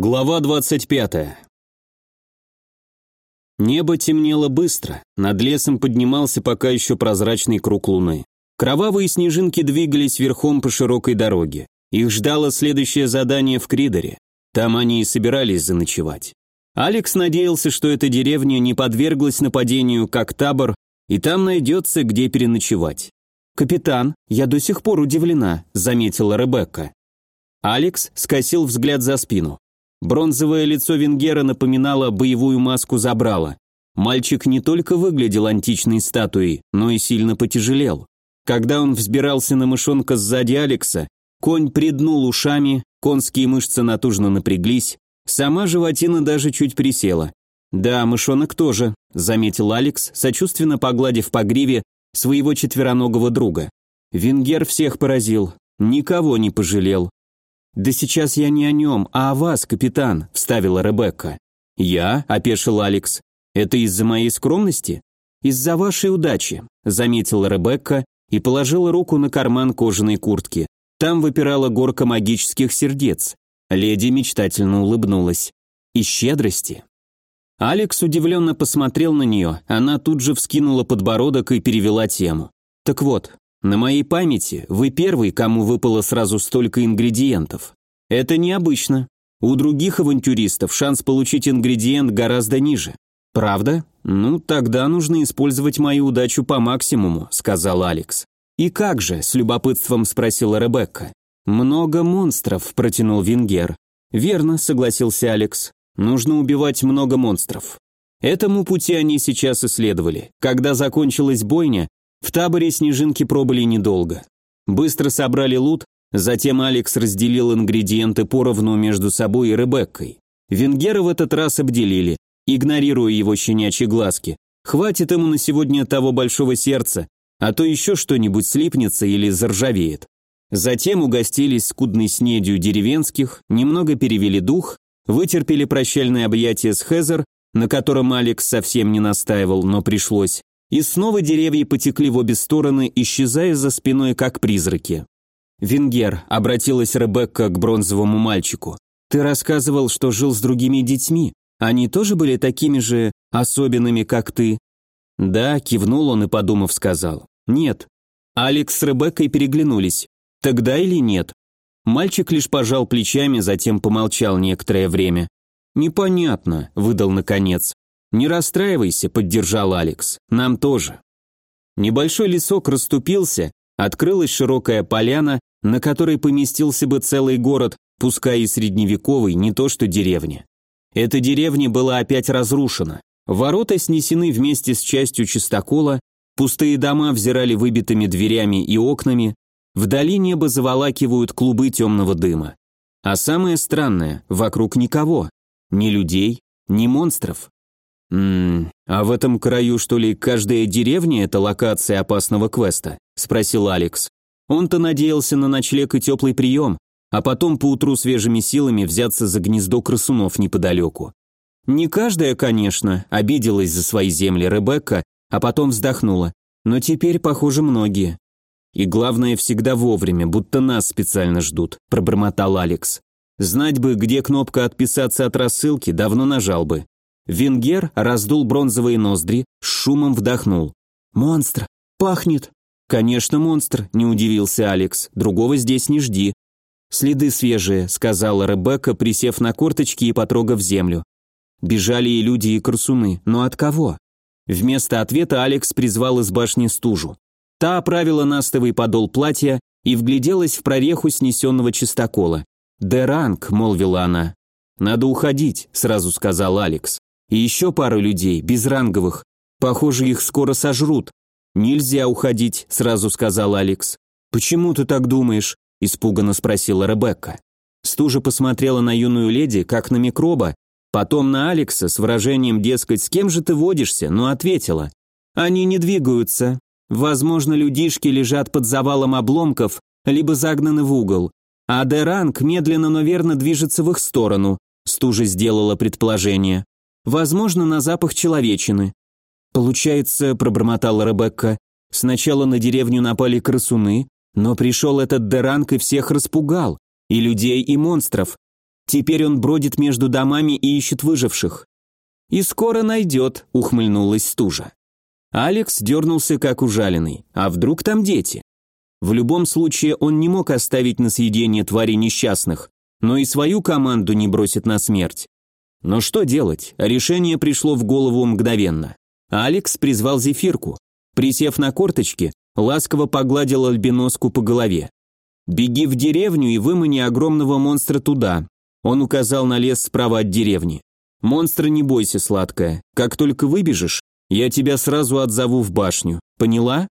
Глава 25. Небо темнело быстро, над лесом поднимался пока еще прозрачный круг луны. Кровавые снежинки двигались верхом по широкой дороге. Их ждало следующее задание в Кридере. Там они и собирались заночевать. Алекс надеялся, что эта деревня не подверглась нападению как табор, и там найдется, где переночевать. «Капитан, я до сих пор удивлена», — заметила Ребекка. Алекс скосил взгляд за спину. Бронзовое лицо Венгера напоминало боевую маску забрала. Мальчик не только выглядел античной статуей, но и сильно потяжелел. Когда он взбирался на мышонка сзади Алекса, конь приднул ушами, конские мышцы натужно напряглись, сама животина даже чуть присела. «Да, мышонок тоже», — заметил Алекс, сочувственно погладив по гриве своего четвероногого друга. Венгер всех поразил, никого не пожалел. «Да сейчас я не о нем, а о вас, капитан», — вставила Ребекка. «Я?» — опешил Алекс. «Это из-за моей скромности?» «Из-за вашей удачи», — заметила Ребекка и положила руку на карман кожаной куртки. Там выпирала горка магических сердец. Леди мечтательно улыбнулась. «И щедрости». Алекс удивленно посмотрел на нее, она тут же вскинула подбородок и перевела тему. «Так вот, на моей памяти вы первый, кому выпало сразу столько ингредиентов. Это необычно. У других авантюристов шанс получить ингредиент гораздо ниже. Правда? Ну, тогда нужно использовать мою удачу по максимуму, сказал Алекс. И как же, с любопытством спросила Ребекка. Много монстров, протянул Вингер. Верно, согласился Алекс. Нужно убивать много монстров. Этому пути они сейчас исследовали. Когда закончилась бойня, в таборе снежинки пробыли недолго. Быстро собрали лут, затем Алекс разделил ингредиенты поровну между собой и Ребеккой. Венгера в этот раз обделили, игнорируя его щенячьи глазки. Хватит ему на сегодня того большого сердца, а то еще что-нибудь слипнется или заржавеет. Затем угостились скудной снедью деревенских, немного перевели дух, вытерпели прощальное объятие с Хезер, на котором Алекс совсем не настаивал, но пришлось, и снова деревья потекли в обе стороны, исчезая за спиной, как призраки. «Венгер», — обратилась Ребекка к бронзовому мальчику, «ты рассказывал, что жил с другими детьми. Они тоже были такими же особенными, как ты?» «Да», — кивнул он и, подумав, сказал. «Нет». Алекс с Ребеккой переглянулись. «Тогда или нет?» Мальчик лишь пожал плечами, затем помолчал некоторое время. «Непонятно», — выдал наконец. «Не расстраивайся», — поддержал Алекс. «Нам тоже». Небольшой лесок расступился, открылась широкая поляна, на которой поместился бы целый город, пускай и средневековый, не то что деревня. Эта деревня была опять разрушена. Ворота снесены вместе с частью чистокола, пустые дома взирали выбитыми дверями и окнами, вдали небо заволакивают клубы темного дыма. А самое странное, вокруг никого. Ни людей, ни монстров. «Ммм, а в этом краю, что ли, каждая деревня – это локация опасного квеста?» – спросил Алекс. Он-то надеялся на ночлег и теплый прием, а потом поутру свежими силами взяться за гнездо красунов неподалеку. Не каждая, конечно, обиделась за свои земли Ребекка, а потом вздохнула. Но теперь, похоже, многие. И главное, всегда вовремя, будто нас специально ждут, пробормотал Алекс. Знать бы, где кнопка «Отписаться от рассылки», давно нажал бы. Венгер раздул бронзовые ноздри, с шумом вдохнул. «Монстр! Пахнет!» «Конечно, монстр», — не удивился Алекс. «Другого здесь не жди». «Следы свежие», — сказала Ребекка, присев на корточки и потрогав землю. Бежали и люди, и красуны, но от кого? Вместо ответа Алекс призвал из башни стужу. Та оправила настовый подол платья и вгляделась в прореху снесенного чистокола. «Деранг», — молвила она. «Надо уходить», — сразу сказал Алекс. И еще пару людей, безранговых. Похоже, их скоро сожрут. Нельзя уходить, сразу сказал Алекс. Почему ты так думаешь? испуганно спросила Ребекка. Стужа посмотрела на юную леди, как на микроба, потом на Алекса с выражением, дескать, с кем же ты водишься, но ответила. Они не двигаются. Возможно, людишки лежат под завалом обломков, либо загнаны в угол. А Деранг медленно, но верно движется в их сторону. Стужа сделала предположение. Возможно, на запах человечины. Получается, пробормотала Ребекка, сначала на деревню напали красуны, но пришел этот Деранг и всех распугал, и людей, и монстров. Теперь он бродит между домами и ищет выживших. «И скоро найдет», — ухмыльнулась стужа. Алекс дернулся как ужаленный. А вдруг там дети? В любом случае он не мог оставить на съедение твари несчастных, но и свою команду не бросит на смерть. Но что делать? Решение пришло в голову мгновенно. Алекс призвал Зефирку. Присев на корточки, ласково погладил альбиноску по голове. «Беги в деревню и вымани огромного монстра туда». Он указал на лес справа от деревни. «Монстра не бойся, сладкая. Как только выбежишь, я тебя сразу отзову в башню. Поняла?»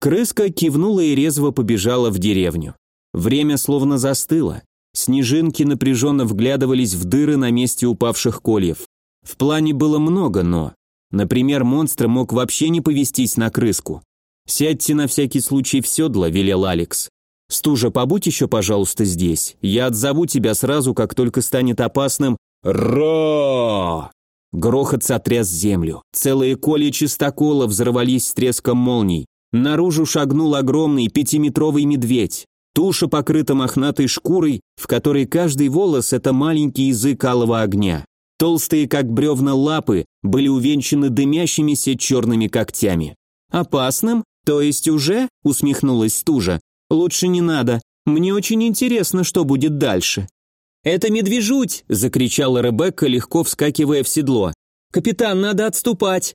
Крыска кивнула и резво побежала в деревню. Время словно застыло. Снежинки напряженно вглядывались в дыры на месте упавших кольев. В плане было много «но». Например, монстр мог вообще не повестись на крыску. «Сядьте на всякий случай в седло», — велел Алекс. «Стужа, побудь еще, пожалуйста, здесь. Я отзову тебя сразу, как только станет опасным». «Ра!» Грохот сотряс землю. Целые коли чистокола взорвались с треском молний. Наружу шагнул огромный пятиметровый медведь. Туша покрыта мохнатой шкурой, в которой каждый волос – это маленький язык алого огня. Толстые, как бревна, лапы были увенчаны дымящимися черными когтями. «Опасным? То есть уже?» – усмехнулась стужа. «Лучше не надо. Мне очень интересно, что будет дальше». «Это медвежуть!» – закричала Ребекка, легко вскакивая в седло. «Капитан, надо отступать!»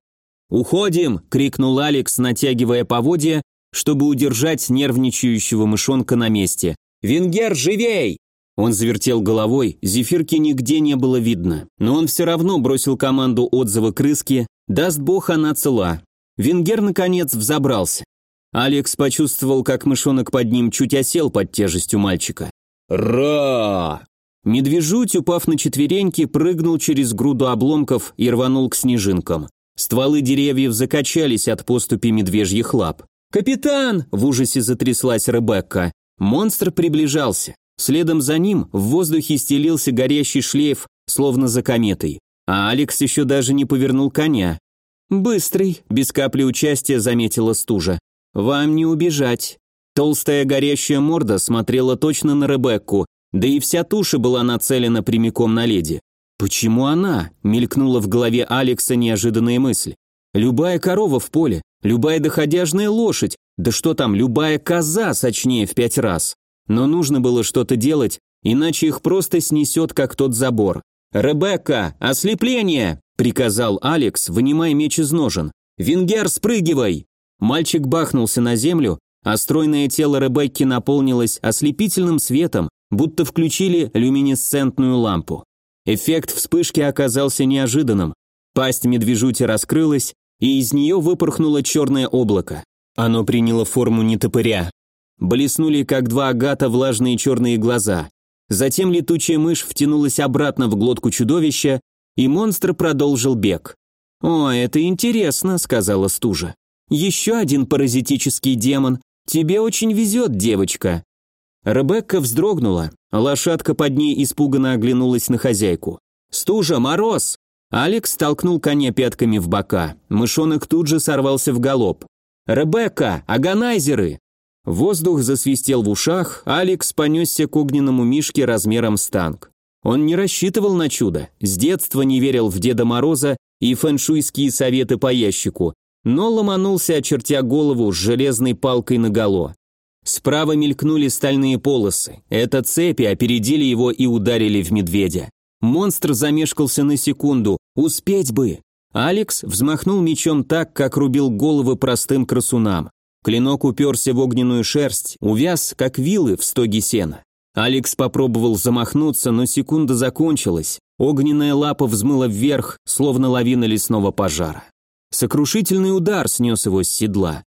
«Уходим!» – крикнул Алекс, натягивая поводья, чтобы удержать нервничающего мышонка на месте. «Венгер, живей!» Он завертел головой, зефирки нигде не было видно, но он все равно бросил команду отзыва крыски «Даст бог, она цела». Венгер, наконец, взобрался. Алекс почувствовал, как мышонок под ним чуть осел под тяжестью мальчика. «Ра!» Медвежуть, упав на четвереньки, прыгнул через груду обломков и рванул к снежинкам. Стволы деревьев закачались от поступи медвежьих лап. «Капитан!» – в ужасе затряслась Ребекка. Монстр приближался. Следом за ним в воздухе стелился горящий шлейф, словно за кометой. А Алекс еще даже не повернул коня. «Быстрый», – без капли участия заметила стужа. «Вам не убежать». Толстая горящая морда смотрела точно на Ребекку, да и вся туша была нацелена прямиком на леди. «Почему она?» – мелькнула в голове Алекса неожиданная мысль. «Любая корова в поле, любая доходяжная лошадь, да что там, любая коза сочнее в пять раз. Но нужно было что-то делать, иначе их просто снесет, как тот забор. «Ребекка, ослепление!» – приказал Алекс, вынимая меч из ножен. «Венгер, спрыгивай!» Мальчик бахнулся на землю, а стройное тело Ребекки наполнилось ослепительным светом, будто включили люминесцентную лампу. Эффект вспышки оказался неожиданным. Пасть медвежути раскрылась, и из нее выпорхнуло черное облако. Оно приняло форму нетопыря. Блеснули, как два агата, влажные черные глаза. Затем летучая мышь втянулась обратно в глотку чудовища, и монстр продолжил бег. «О, это интересно», — сказала стужа. «Еще один паразитический демон. Тебе очень везет, девочка». Ребекка вздрогнула, лошадка под ней испуганно оглянулась на хозяйку. «Стужа, мороз!» Алекс толкнул коня пятками в бока. Мышонок тут же сорвался в галоп. «Ребекка! Аганайзеры!» Воздух засвистел в ушах, Алекс понесся к огненному мишке размером с танк. Он не рассчитывал на чудо, с детства не верил в Деда Мороза и фэншуйские советы по ящику, но ломанулся, очертя голову с железной палкой наголо. Справа мелькнули стальные полосы. Это цепи опередили его и ударили в медведя. Монстр замешкался на секунду. Успеть бы! Алекс взмахнул мечом так, как рубил головы простым красунам. Клинок уперся в огненную шерсть, увяз, как вилы в стоге сена. Алекс попробовал замахнуться, но секунда закончилась. Огненная лапа взмыла вверх, словно лавина лесного пожара. Сокрушительный удар снес его с седла.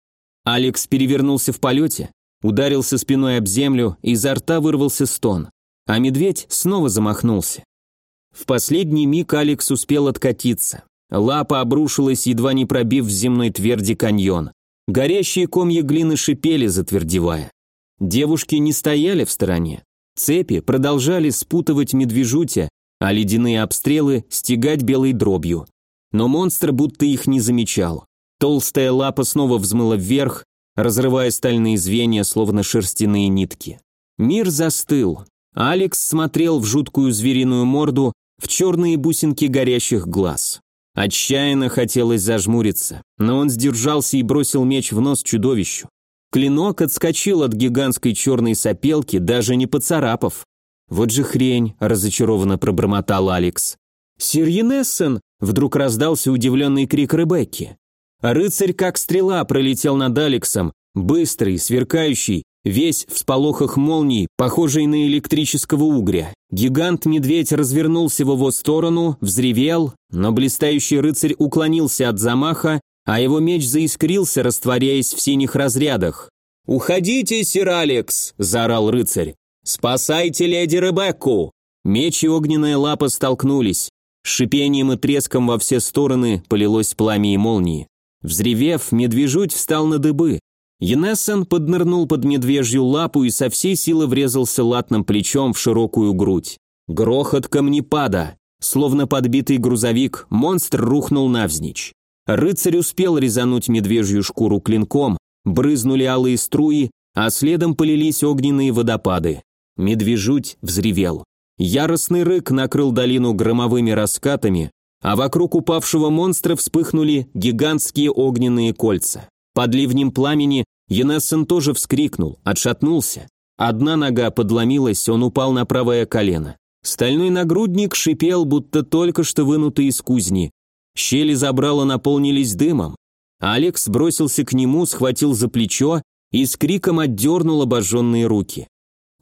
Алекс перевернулся в полете, ударился спиной об землю, изо рта вырвался стон, а медведь снова замахнулся. В последний миг Алекс успел откатиться. Лапа обрушилась, едва не пробив в земной тверди каньон. Горящие комья глины шипели, затвердевая. Девушки не стояли в стороне. Цепи продолжали спутывать медвежутя, а ледяные обстрелы стегать белой дробью. Но монстр будто их не замечал. Толстая лапа снова взмыла вверх, разрывая стальные звенья, словно шерстяные нитки. Мир застыл. Алекс смотрел в жуткую звериную морду, в черные бусинки горящих глаз. Отчаянно хотелось зажмуриться, но он сдержался и бросил меч в нос чудовищу. Клинок отскочил от гигантской черной сопелки, даже не поцарапав. «Вот же хрень», – разочарованно пробормотал Алекс. «Сирьенессен!» – вдруг раздался удивленный крик Ребекки. Рыцарь как стрела пролетел над Алексом, быстрый, сверкающий, весь в сполохах молний, похожий на электрического угря. Гигант-медведь развернулся в его сторону, взревел, но блистающий рыцарь уклонился от замаха, а его меч заискрился, растворяясь в синих разрядах. «Уходите, сир Алекс!» – заорал рыцарь. «Спасайте леди Ребекку!» Меч и огненная лапа столкнулись. С шипением и треском во все стороны полилось пламя и молнии. Взревев, медвежуть встал на дыбы. Енессен поднырнул под медвежью лапу и со всей силы врезался латным плечом в широкую грудь. Грохот камнепада. Словно подбитый грузовик, монстр рухнул навзничь. Рыцарь успел резануть медвежью шкуру клинком, брызнули алые струи, а следом полились огненные водопады. Медвежуть взревел. Яростный рык накрыл долину громовыми раскатами, а вокруг упавшего монстра вспыхнули гигантские огненные кольца. Под ливнем пламени Енессен тоже вскрикнул, отшатнулся. Одна нога подломилась, он упал на правое колено. Стальной нагрудник шипел, будто только что вынутый из кузни. Щели забрала наполнились дымом. Алекс бросился к нему, схватил за плечо и с криком отдернул обожженные руки.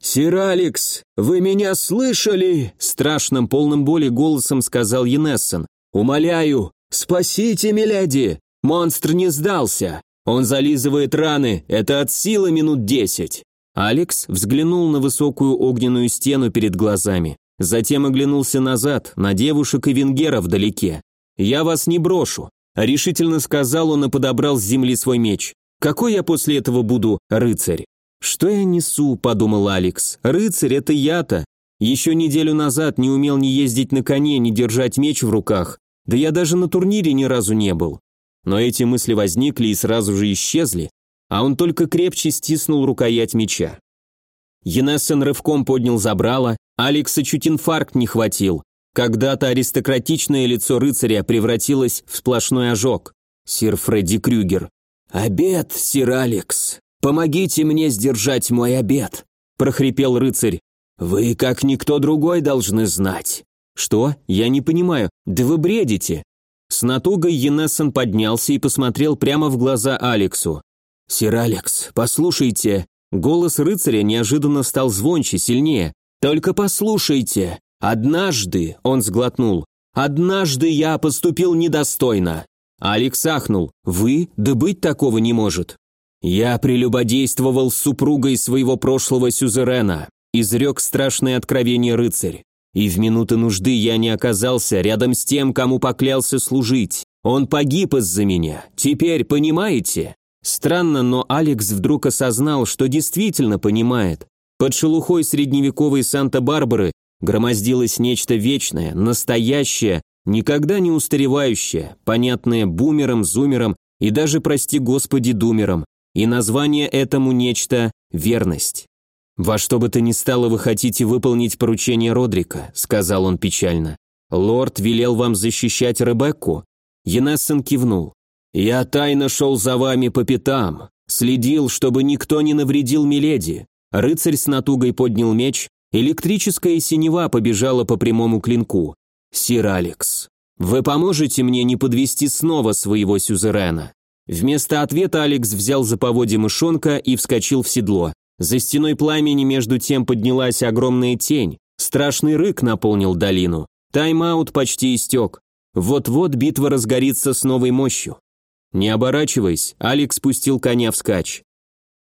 «Сир Алекс, вы меня слышали?» Страшным, полным боли голосом сказал Енессен. «Умоляю, спасите, миледи! Монстр не сдался! Он зализывает раны, это от силы минут десять!» Алекс взглянул на высокую огненную стену перед глазами, затем оглянулся назад, на девушек и венгера вдалеке. «Я вас не брошу», — решительно сказал он и подобрал с земли свой меч. «Какой я после этого буду рыцарь?» «Что я несу?» – подумал Алекс. «Рыцарь – это я-то. Еще неделю назад не умел ни ездить на коне, ни держать меч в руках. Да я даже на турнире ни разу не был. Но эти мысли возникли и сразу же исчезли, а он только крепче стиснул рукоять меча. Енессен рывком поднял забрало, Алекса чуть инфаркт не хватил. Когда-то аристократичное лицо рыцаря превратилось в сплошной ожог. Сир Фредди Крюгер. «Обед, сир Алекс! Помогите мне сдержать мой обед!» – прохрипел рыцарь. «Вы, как никто другой, должны знать. «Что? Я не понимаю. Да вы бредите!» С натугой Енессен поднялся и посмотрел прямо в глаза Алексу. «Сир Алекс, послушайте!» Голос рыцаря неожиданно стал звонче, сильнее. «Только послушайте! Однажды...» — он сглотнул. «Однажды я поступил недостойно!» Алекс ахнул. «Вы? Да быть такого не может!» «Я прелюбодействовал с супругой своего прошлого сюзерена», изрек страшное откровение рыцарь. И в минуты нужды я не оказался рядом с тем, кому поклялся служить. Он погиб из-за меня. Теперь понимаете? Странно, но Алекс вдруг осознал, что действительно понимает. Под шелухой средневековой Санта-Барбары громоздилось нечто вечное, настоящее, никогда не устаревающее, понятное бумерам, зумерам и даже, прости господи, думерам. И название этому нечто – верность. «Во что бы то ни стало вы хотите выполнить поручение Родрика», — сказал он печально. «Лорд велел вам защищать Ребекку?» Енессен кивнул. «Я тайно шел за вами по пятам, следил, чтобы никто не навредил Миледи». Рыцарь с натугой поднял меч, электрическая синева побежала по прямому клинку. «Сир Алекс, вы поможете мне не подвести снова своего сюзерена?» Вместо ответа Алекс взял за поводье мышонка и вскочил в седло. За стеной пламени между тем поднялась огромная тень. Страшный рык наполнил долину. Тайм-аут почти истек. Вот-вот битва разгорится с новой мощью. Не оборачиваясь, Алекс спустил коня вскачь.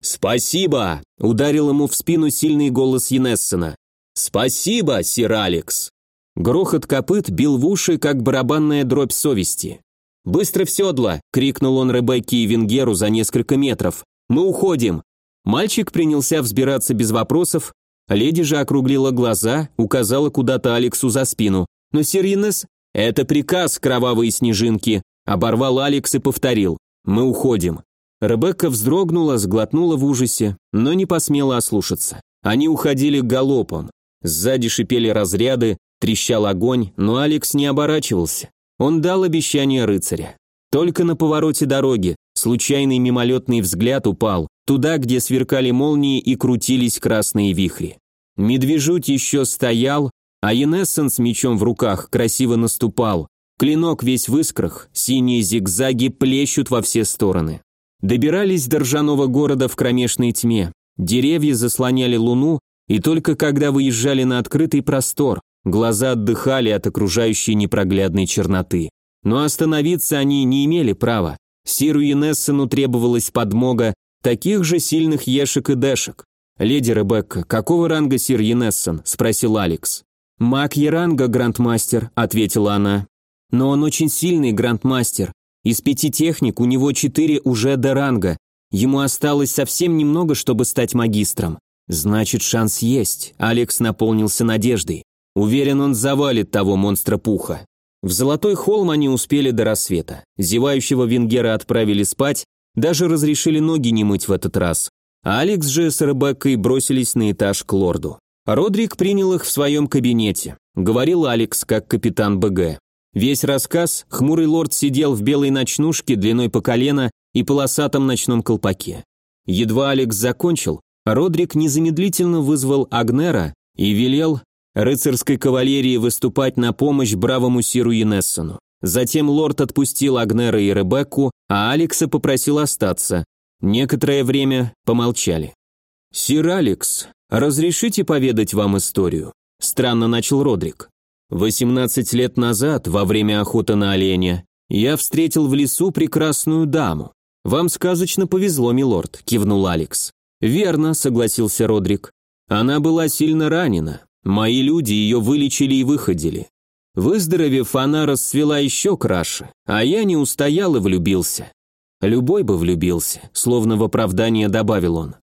«Спасибо!» – ударил ему в спину сильный голос Енессена. «Спасибо, сир Алекс!» Грохот копыт бил в уши, как барабанная дробь совести. «Быстро в седло!» – крикнул он Ребекке и Венгеру за несколько метров. «Мы уходим! Мальчик принялся взбираться без вопросов, леди же округлила глаза, указала куда-то Алексу за спину. «Но, Сиринес, это приказ, кровавые снежинки!» Оборвал Алекс и повторил. «Мы уходим». Ребекка вздрогнула, сглотнула в ужасе, но не посмела ослушаться. Они уходили галопом. Сзади шипели разряды, трещал огонь, но Алекс не оборачивался. Он дал обещание рыцаря. Только на повороте дороги случайный мимолетный взгляд упал, туда, где сверкали молнии и крутились красные вихри. Медвежуть еще стоял, а Енессен с мечом в руках красиво наступал. Клинок весь в искрах, синие зигзаги плещут во все стороны. Добирались до ржаного города в кромешной тьме. Деревья заслоняли луну, и только когда выезжали на открытый простор, глаза отдыхали от окружающей непроглядной черноты. Но остановиться они не имели права. Сиру Енессену требовалась подмога таких же сильных ешек и дэшек. «Леди Ребекка, какого ранга сир Енессен?» – спросил Алекс. «Маг Еранга, грандмастер», – ответила она. «Но он очень сильный грандмастер. Из пяти техник у него четыре уже до ранга. Ему осталось совсем немного, чтобы стать магистром. Значит, шанс есть». Алекс наполнился надеждой. Уверен, он завалит того монстра пуха. В Золотой холм они успели до рассвета. Зевающего Венгера отправили спать, даже разрешили ноги не мыть в этот раз. А Алекс же с Ребеккой бросились на этаж к лорду. Родрик принял их в своем кабинете. Говорил Алекс, как капитан БГ. Весь рассказ хмурый лорд сидел в белой ночнушке длиной по колено и полосатом ночном колпаке. Едва Алекс закончил, Родрик незамедлительно вызвал Агнера и велел рыцарской кавалерии выступать на помощь бравому Сиру Енессону. Затем лорд отпустил Агнера и Ребекку, а Алекса попросил остаться. Некоторое время помолчали. «Сир Алекс, разрешите поведать вам историю?» Странно начал Родрик. «18 лет назад, во время охоты на оленя, я встретил в лесу прекрасную даму. Вам сказочно повезло, милорд», – кивнул Алекс. «Верно», – согласился Родрик. «Она была сильно ранена. Мои люди ее вылечили и выходили. Выздоровев, она расцвела еще краше, а я не устоял и влюбился. Любой бы влюбился, словно в оправдание добавил он.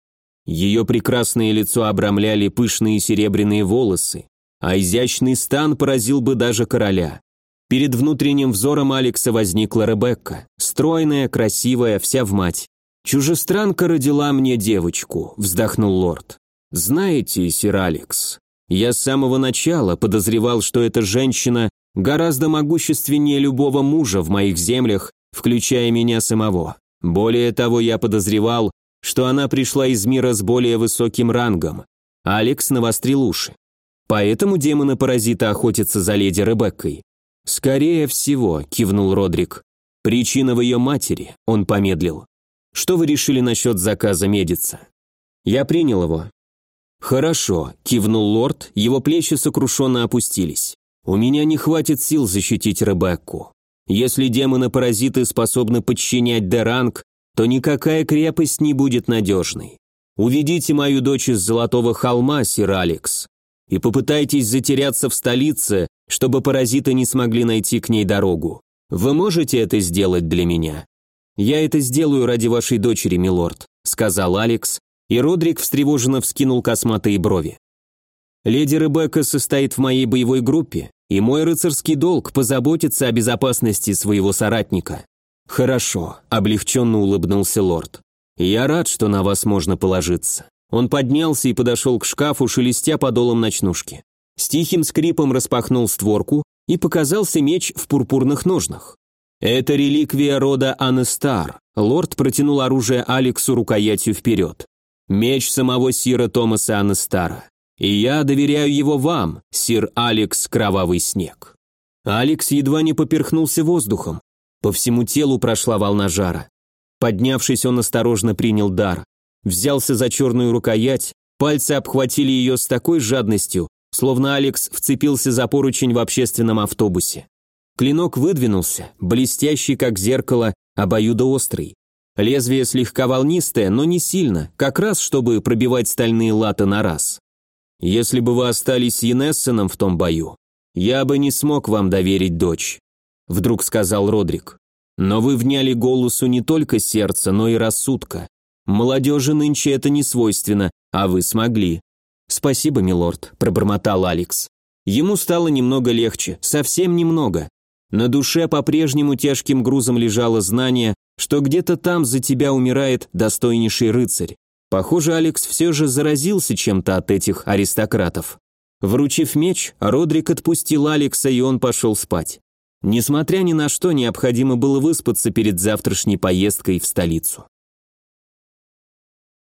Ее прекрасное лицо обрамляли пышные серебряные волосы, а изящный стан поразил бы даже короля. Перед внутренним взором Алекса возникла Ребекка, стройная, красивая, вся в мать. «Чужестранка родила мне девочку», — вздохнул лорд. «Знаете, сир Алекс, я с самого начала подозревал, что эта женщина гораздо могущественнее любого мужа в моих землях, включая меня самого. Более того, я подозревал, что она пришла из мира с более высоким рангом. Алекс навострил уши. Поэтому демоны-паразиты охотятся за леди Ребеккой. «Скорее всего», – кивнул Родрик. «Причина в ее матери», – он помедлил. «Что вы решили насчет заказа Медица?» «Я принял его. «Хорошо», – кивнул лорд, его плечи сокрушенно опустились. «У меня не хватит сил защитить Ребекку. Если демоны-паразиты способны подчинять Деранг, то никакая крепость не будет надежной. Уведите мою дочь из Золотого холма, сир Алекс, и попытайтесь затеряться в столице, чтобы паразиты не смогли найти к ней дорогу. Вы можете это сделать для меня?» «Я это сделаю ради вашей дочери, милорд», – сказал Алекс, и Родрик встревоженно вскинул косматые брови. «Леди Ребекка состоит в моей боевой группе, и мой рыцарский долг позаботиться о безопасности своего соратника». «Хорошо», – облегченно улыбнулся лорд. «Я рад, что на вас можно положиться». Он поднялся и подошел к шкафу, шелестя подолом ночнушки. С тихим скрипом распахнул створку, и показался меч в пурпурных ножнах. «Это реликвия рода Анестар». Лорд протянул оружие Алексу рукоятью вперед. Меч самого сира Томаса Анастара. И я доверяю его вам, сир Алекс Кровавый Снег». Алекс едва не поперхнулся воздухом. По всему телу прошла волна жара. Поднявшись, он осторожно принял дар. Взялся за черную рукоять, пальцы обхватили ее с такой жадностью, словно Алекс вцепился за поручень в общественном автобусе. Клинок выдвинулся, блестящий, как зеркало, обоюдоострый. Лезвие слегка волнистое, но не сильно, как раз чтобы пробивать стальные латы на раз. Если бы вы остались с Енессеном в том бою, я бы не смог вам доверить дочь», — вдруг сказал Родрик. «Но вы вняли голосу не только сердца, но и рассудка. Молодежи нынче это не свойственно, а вы смогли». «Спасибо, милорд», — пробормотал Алекс. Ему стало немного легче, совсем немного. На душе по-прежнему тяжким грузом лежало знание, что где-то там за тебя умирает достойнейший рыцарь. Похоже, Алекс все же заразился чем-то от этих аристократов. Вручив меч, Родрик отпустил Алекса, и он пошел спать. Несмотря ни на что, необходимо было выспаться перед завтрашней поездкой в столицу.